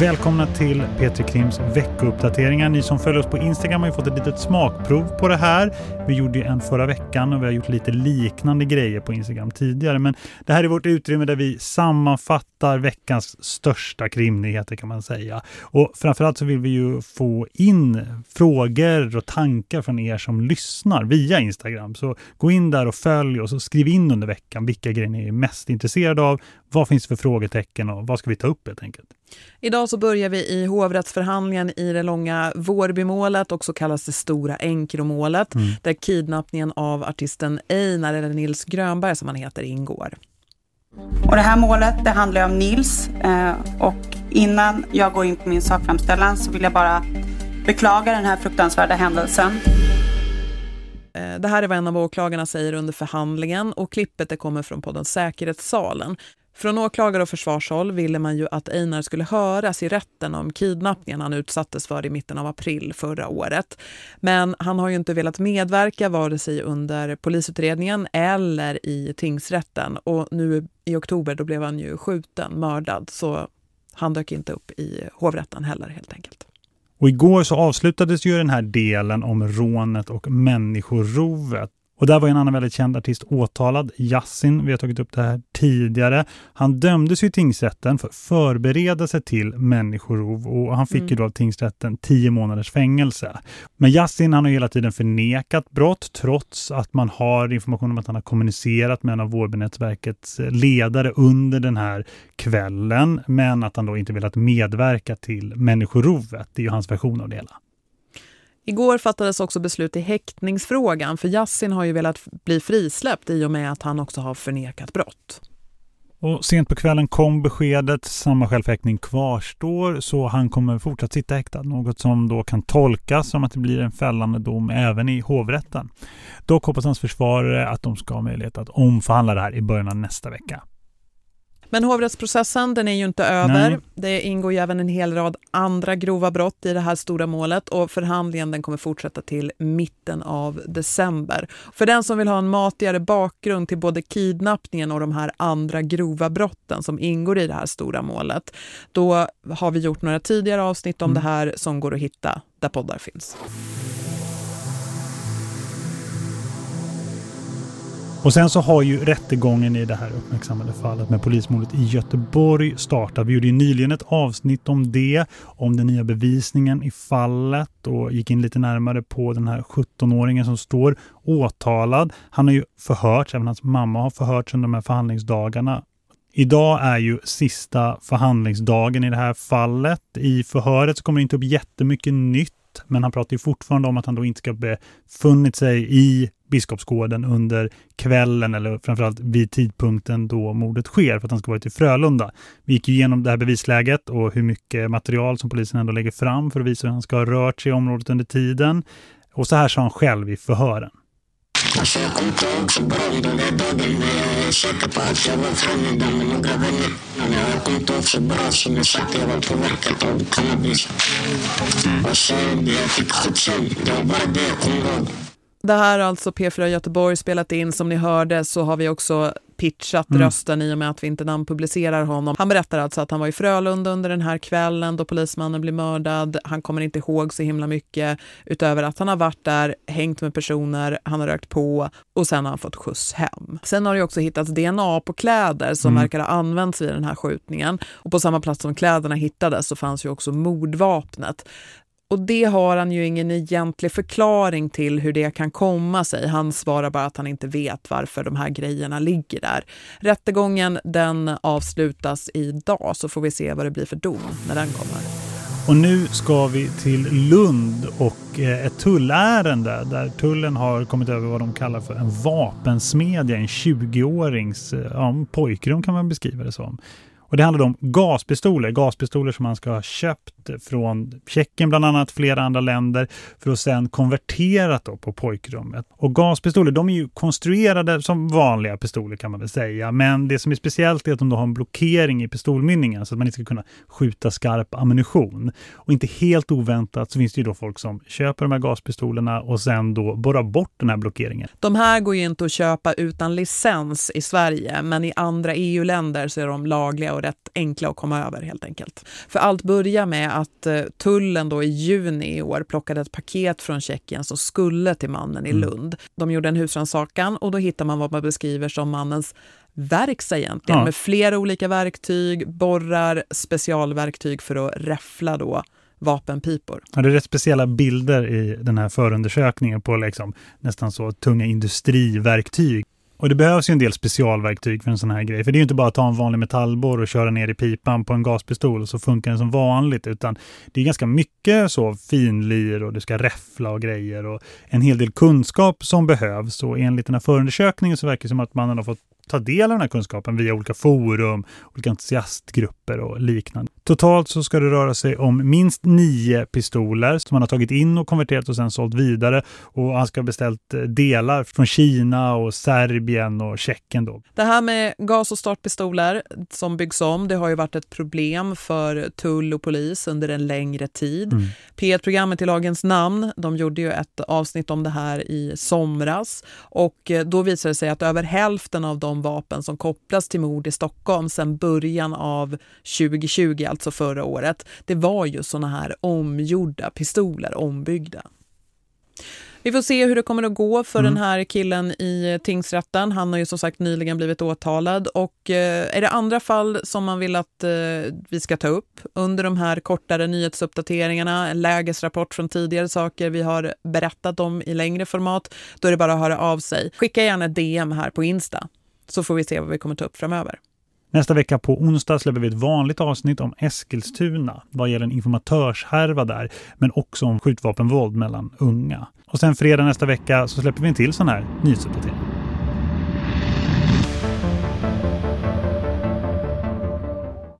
Välkomna till Petri Krims veckouppdateringar. Ni som följer oss på Instagram har ju fått ett litet smakprov på det här. Vi gjorde en förra veckan och vi har gjort lite liknande grejer på Instagram tidigare. Men det här är vårt utrymme där vi sammanfattar veckans största krimnyheter kan man säga. Och framförallt så vill vi ju få in frågor och tankar från er som lyssnar via Instagram. Så gå in där och följ oss och skriv in under veckan vilka grejer ni är mest intresserade av. Vad finns för frågetecken och vad ska vi ta upp helt enkelt? Idag så börjar vi i hovrättsförhandlingen i det långa Vårbymålet och så kallas det Stora Enkromålet mm. där kidnappningen av artisten Einar eller Nils Grönberg som han heter ingår. Och det här målet det handlar om Nils eh, och innan jag går in på min sakframställan så vill jag bara beklaga den här fruktansvärda händelsen. Eh, det här är vad en av åklagarna säger under förhandlingen och klippet det kommer från podden Säkerhetssalen. Från åklagare och försvarshåll ville man ju att Einar skulle höras i rätten om kidnappningen han utsattes för i mitten av april förra året. Men han har ju inte velat medverka vare sig under polisutredningen eller i tingsrätten. Och nu i oktober då blev han ju skjuten, mördad, så han dök inte upp i hovrätten heller helt enkelt. Och igår så avslutades ju den här delen om rånet och människorovet. Och där var en annan väldigt känd artist åtalad, Yassin. Vi har tagit upp det här tidigare. Han dömdes i tingsrätten för förberedelse till människorov och han fick mm. ju då av tingsrätten tio månaders fängelse. Men Yassin han har hela tiden förnekat brott trots att man har information om att han har kommunicerat med en av Vårbynätsverkets ledare under den här kvällen men att han då inte velat medverka till människorovet. Det är ju hans version av det hela. Igår fattades också beslut i häktningsfrågan för Yassin har ju velat bli frisläppt i och med att han också har förnekat brott. Och sent på kvällen kom beskedet, samma självhäktning kvarstår så han kommer fortsatt sitta häktad. Något som då kan tolkas som att det blir en fällande dom även i hovrätten. Dock hoppas hans försvarare att de ska ha möjlighet att omförhandla det här i början av nästa vecka. Men hovrättsprocessen den är ju inte över. Nej. Det ingår ju även en hel rad andra grova brott i det här stora målet och förhandlingen den kommer fortsätta till mitten av december. För den som vill ha en matigare bakgrund till både kidnappningen och de här andra grova brotten som ingår i det här stora målet, då har vi gjort några tidigare avsnitt om mm. det här som går att hitta där poddar finns. Och sen så har ju rättegången i det här uppmärksammade fallet med polismordet i Göteborg startat. Vi gjorde ju nyligen ett avsnitt om det, om den nya bevisningen i fallet och gick in lite närmare på den här 17-åringen som står åtalad. Han har ju förhörts, även hans mamma har förhörts under de här förhandlingsdagarna Idag är ju sista förhandlingsdagen i det här fallet. I förhöret så kommer det inte upp jättemycket nytt men han pratar ju fortfarande om att han då inte ska befunnit sig i Biskopsgården under kvällen eller framförallt vid tidpunkten då mordet sker för att han ska varit i Frölunda. Vi gick igenom det här bevisläget och hur mycket material som polisen ändå lägger fram för att visa hur han ska ha rört sig i området under tiden. Och så här sa han själv i förhören. Alltså jag kommer inte ihåg så bra den där dagen men jag är säker på att jag var framme där med några vänner. Men jag kommer inte ihåg så bra som jag sagt jag var Det här har alltså P4 Göteborg spelat in. Som ni hörde så har vi också pitchat mm. rösten i och med att vi inte namnpublicerar honom. Han berättar alltså att han var i Frölunda under den här kvällen då polismannen blev mördad. Han kommer inte ihåg så himla mycket utöver att han har varit där, hängt med personer, han har rökt på och sen har han fått skjuts hem. Sen har det också hittats DNA på kläder som mm. verkar ha använts vid den här skjutningen. Och på samma plats som kläderna hittades så fanns ju också mordvapnet. Och det har han ju ingen egentlig förklaring till hur det kan komma sig. Han svarar bara att han inte vet varför de här grejerna ligger där. Rättegången den avslutas idag så får vi se vad det blir för dom när den kommer. Och nu ska vi till Lund och eh, ett tullärende där tullen har kommit över vad de kallar för en vapensmedja, en 20-årings eh, ja, pojkrum kan man beskriva det som. Och det handlade om gaspistoler, gaspistoler som man ska ha köpt från Tjeckien bland annat, flera andra länder för att sedan konverterat då på pojkrummet. Och gaspistoler, de är ju konstruerade som vanliga pistoler kan man väl säga, men det som är speciellt är att de då har en blockering i pistolmynningen så att man inte ska kunna skjuta skarp ammunition. Och inte helt oväntat så finns det ju då folk som köper de här gaspistolerna och sen då borrar bort den här blockeringen. De här går ju inte att köpa utan licens i Sverige, men i andra EU-länder så är de lagliga och rätt enkla att komma över helt enkelt. För allt börjar med att eh, tullen då i juni i år plockade ett paket från Tjeckien som skulle till mannen i mm. Lund. De gjorde en husrannsakan och då hittar man vad man beskriver som mannens verkstad egentligen ja. med flera olika verktyg, borrar, specialverktyg för att räffla då vapenpipor. Ja, det är rätt speciella bilder i den här förundersökningen på liksom nästan så tunga industriverktyg. Och det behövs ju en del specialverktyg för en sån här grej. För det är ju inte bara att ta en vanlig metallborr och köra ner i pipan på en gaspistol och så funkar den som vanligt. Utan det är ganska mycket så finlir och du ska räffla och grejer och en hel del kunskap som behövs. Och enligt den här förundersökningen så verkar det som att man har fått ta del av den här kunskapen via olika forum, olika entusiastgrupper och liknande. Totalt så ska det röra sig om minst nio pistoler som han har tagit in och konverterat och sen sålt vidare. Och han ska ha beställt eh, delar från Kina och Serbien och Tjeckien. Då. Det här med gas- och startpistoler som byggs om, det har ju varit ett problem för tull och polis under en längre tid. Mm. P1-programmet i Lagens namn, de gjorde ju ett avsnitt om det här i somras och eh, då visade det sig att över hälften av de vapen som kopplas till mord i Stockholm sedan början av 2020 alltså förra året, det var ju såna här omgjorda pistoler, ombyggda. Vi får se hur det kommer att gå för mm. den här killen i tingsrätten. Han har ju som sagt nyligen blivit åtalad. Och eh, är det andra fall som man vill att eh, vi ska ta upp under de här kortare nyhetsuppdateringarna, en lägesrapport från tidigare saker vi har berättat om i längre format, då är det bara att höra av sig. Skicka gärna ett DM här på Insta så får vi se vad vi kommer ta upp framöver. Nästa vecka på onsdag släpper vi ett vanligt avsnitt om Eskilstuna vad gäller en informatörshärva där, men också om skjutvapenvåld mellan unga. Och sen fredag nästa vecka så släpper vi en till sån här nyhetsuppdatering.